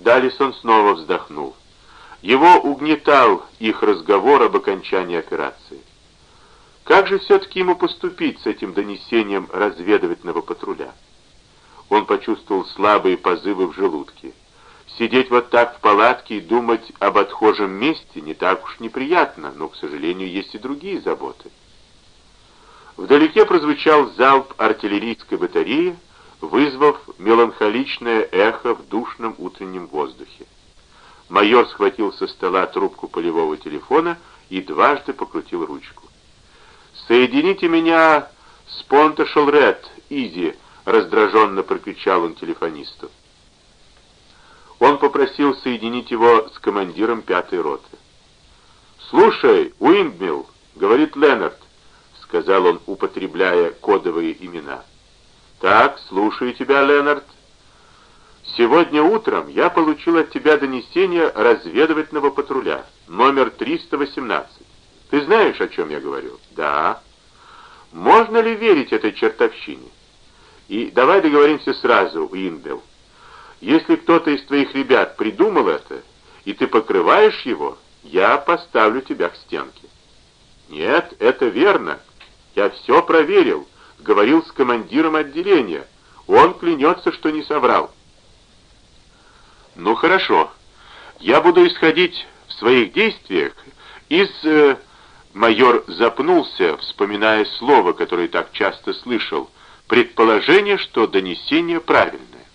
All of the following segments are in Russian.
Далисон снова вздохнул. Его угнетал их разговор об окончании операции. Как же все-таки ему поступить с этим донесением разведывательного патруля? Он почувствовал слабые позывы в желудке. Сидеть вот так в палатке и думать об отхожем месте не так уж неприятно, но, к сожалению, есть и другие заботы. Вдалеке прозвучал залп артиллерийской батареи, вызвав меланхоличное эхо в душном утреннем воздухе. Майор схватил со стола трубку полевого телефона и дважды покрутил ручку. «Соедините меня с Понта Шелред, Изи!» — раздраженно прокричал он телефонисту. Он попросил соединить его с командиром пятой роты. «Слушай, Уиндмилл!» — говорит Леннард сказал он, употребляя кодовые имена. «Так, слушаю тебя, Ленард. Сегодня утром я получил от тебя донесение разведывательного патруля, номер 318. Ты знаешь, о чем я говорю?» «Да». «Можно ли верить этой чертовщине?» «И давай договоримся сразу, Уинбелл. Если кто-то из твоих ребят придумал это, и ты покрываешь его, я поставлю тебя к стенке». «Нет, это верно», я все проверил, говорил с командиром отделения. Он клянется, что не соврал. Ну хорошо. Я буду исходить в своих действиях из... Э, майор запнулся, вспоминая слово, которое так часто слышал, предположение, что донесение правильное.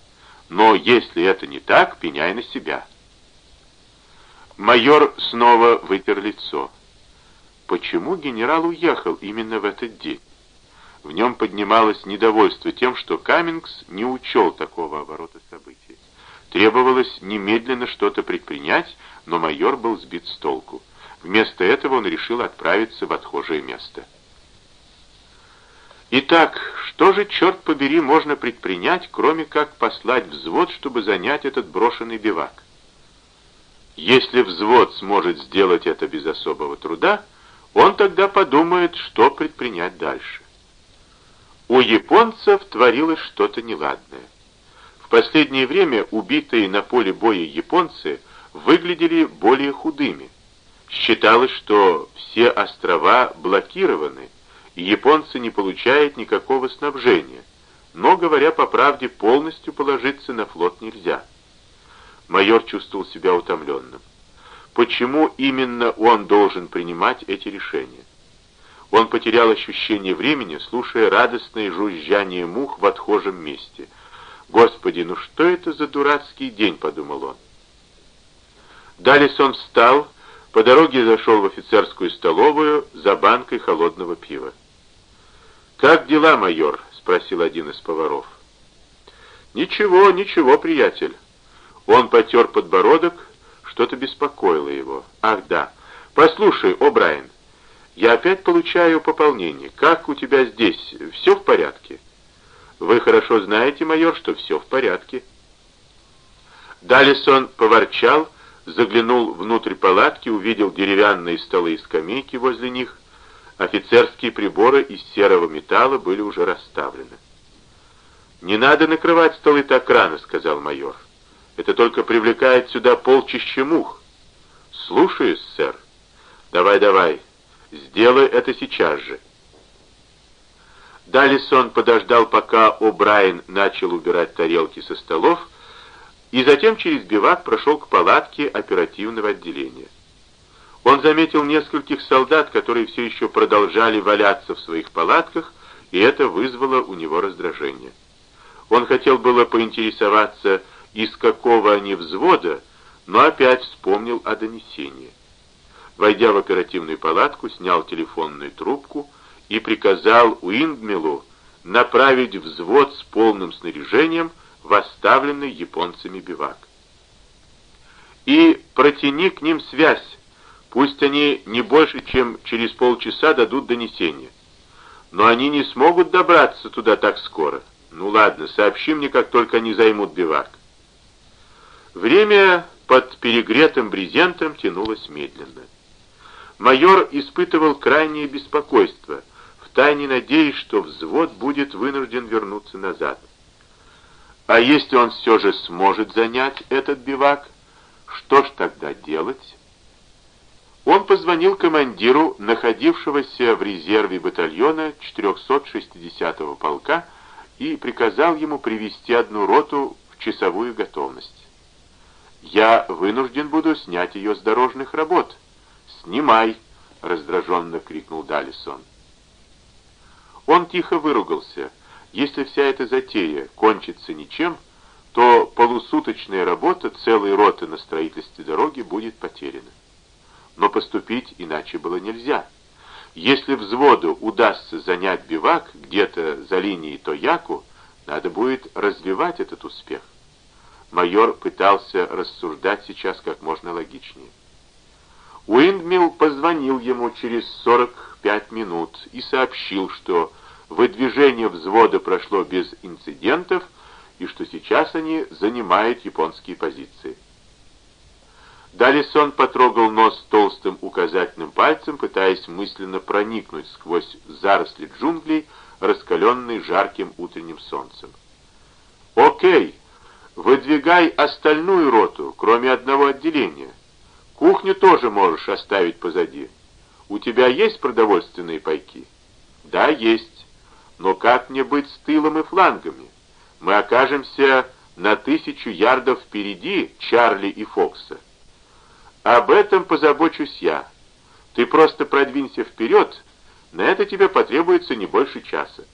Но если это не так, пеняй на себя. Майор снова вытер лицо. Почему генерал уехал именно в этот день? В нем поднималось недовольство тем, что Каммингс не учел такого оборота событий. Требовалось немедленно что-то предпринять, но майор был сбит с толку. Вместо этого он решил отправиться в отхожее место. Итак, что же, черт побери, можно предпринять, кроме как послать взвод, чтобы занять этот брошенный бивак? Если взвод сможет сделать это без особого труда, он тогда подумает, что предпринять дальше. У японцев творилось что-то неладное. В последнее время убитые на поле боя японцы выглядели более худыми. Считалось, что все острова блокированы, и японцы не получают никакого снабжения. Но, говоря по правде, полностью положиться на флот нельзя. Майор чувствовал себя утомленным почему именно он должен принимать эти решения. Он потерял ощущение времени, слушая радостное жужжание мух в отхожем месте. «Господи, ну что это за дурацкий день?» — подумал он. Далее встал, по дороге зашел в офицерскую столовую за банкой холодного пива. «Как дела, майор?» — спросил один из поваров. «Ничего, ничего, приятель». Он потер подбородок, что-то беспокоило его. Ах, да. Послушай, О Брайан, я опять получаю пополнение. Как у тебя здесь? Все в порядке? Вы хорошо знаете, майор, что все в порядке. Далисон поворчал, заглянул внутрь палатки, увидел деревянные столы и скамейки возле них. Офицерские приборы из серого металла были уже расставлены. «Не надо накрывать столы так рано», — сказал майор. Это только привлекает сюда полчища мух. Слушаюсь, сэр. Давай, давай. Сделай это сейчас же. Далисон подождал, пока О'Брайен начал убирать тарелки со столов, и затем через бивак прошел к палатке оперативного отделения. Он заметил нескольких солдат, которые все еще продолжали валяться в своих палатках, и это вызвало у него раздражение. Он хотел было поинтересоваться, из какого они взвода, но опять вспомнил о донесении. Войдя в оперативную палатку, снял телефонную трубку и приказал Уиндмиллу направить взвод с полным снаряжением в оставленный японцами бивак. И протяни к ним связь, пусть они не больше, чем через полчаса дадут донесение. Но они не смогут добраться туда так скоро. Ну ладно, сообщи мне, как только они займут бивак. Время под перегретым брезентом тянулось медленно. Майор испытывал крайнее беспокойство, втайне надеясь, что взвод будет вынужден вернуться назад. А если он все же сможет занять этот бивак, что ж тогда делать? Он позвонил командиру находившегося в резерве батальона 460-го полка и приказал ему привести одну роту в часовую готовность. «Я вынужден буду снять ее с дорожных работ». «Снимай!» — раздраженно крикнул Далисон. Он тихо выругался. Если вся эта затея кончится ничем, то полусуточная работа целой роты на строительстве дороги будет потеряна. Но поступить иначе было нельзя. Если взводу удастся занять бивак где-то за линией Тояку, надо будет развивать этот успех. Майор пытался рассуждать сейчас как можно логичнее. Уиндмилл позвонил ему через 45 минут и сообщил, что выдвижение взвода прошло без инцидентов и что сейчас они занимают японские позиции. Далисон потрогал нос толстым указательным пальцем, пытаясь мысленно проникнуть сквозь заросли джунглей, раскаленные жарким утренним солнцем. «Окей, выдвигай остальную роту, кроме одного отделения. Кухню тоже можешь оставить позади. У тебя есть продовольственные пайки?» «Да, есть. Но как мне быть с тылом и флангами? Мы окажемся на тысячу ярдов впереди Чарли и Фокса». Об этом позабочусь я. Ты просто продвинься вперед, на это тебе потребуется не больше часа.